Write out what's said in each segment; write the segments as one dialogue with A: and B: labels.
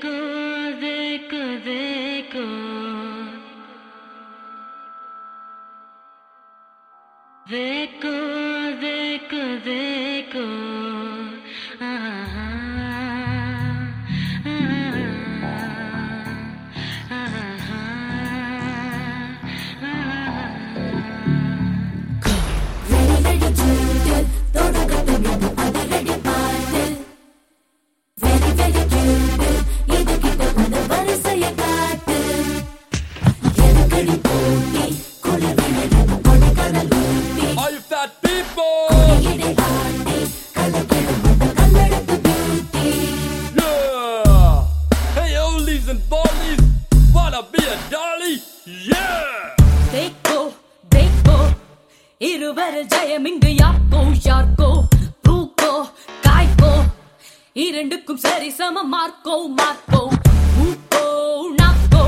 A: Good. இருவரில் ஜெயம் இங்கு யாக்கோ யார்கோ பூக்கோ காய்க்கோ. இரண்டுக்கும் சரி சம மார்க்கோ மார்க்கோ. ஊக்கோ நாக்கோ.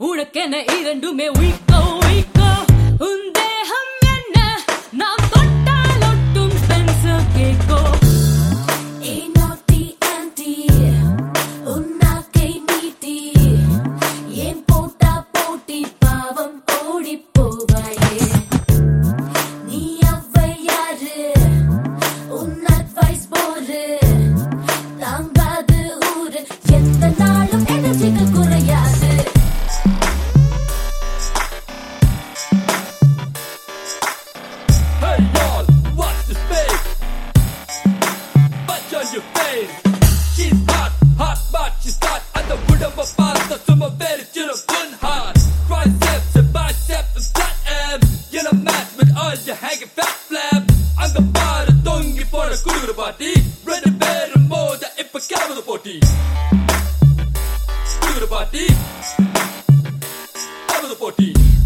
A: உனக்கென இரண்டுமே உயிக்கோ உயிக்கோ
B: உந்தே She's hot, hot, but she's not at the wood of a pasta. Some of it is your fun heart. Triceps and biceps flat ab. You're a match with all your hanging fat
C: flap. I'm the part of tongue for a good
A: body. Ready better more than if I
D: carry the body. Screw body. Cover the body.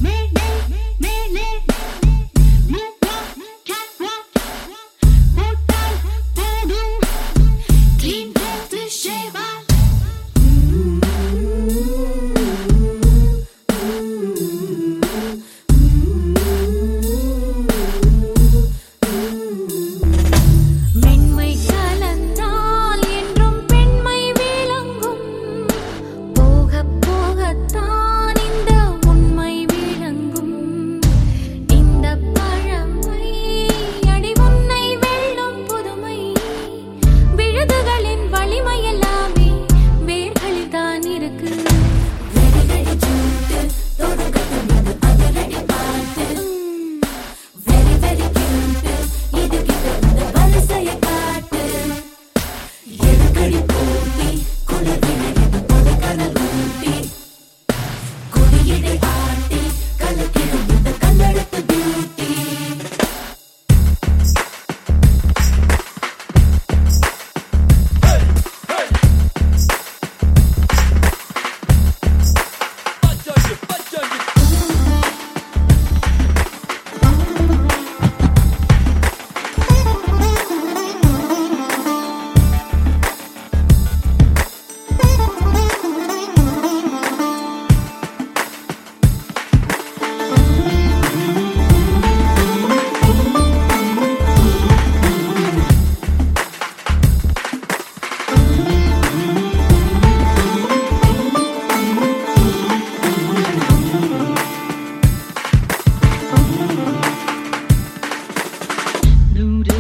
D: Noodles,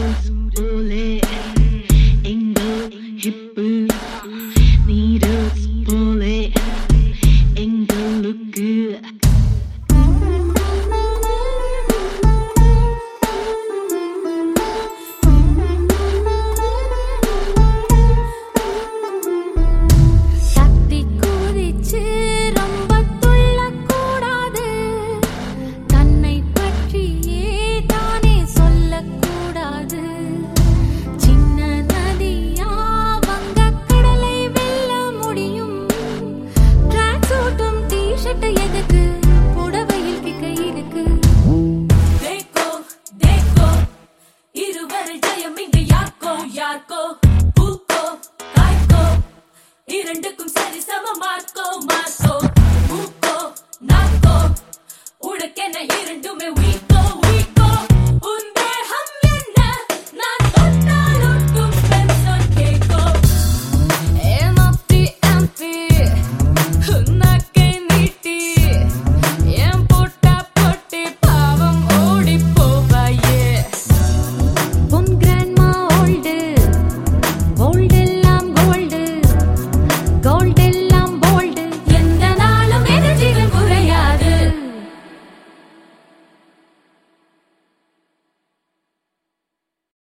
D: ரெண்டுக்கும் சரி சம Marco Marco மூக்கோ நாக்கோ. உனக்கென இரண்டுமே வீக்கோ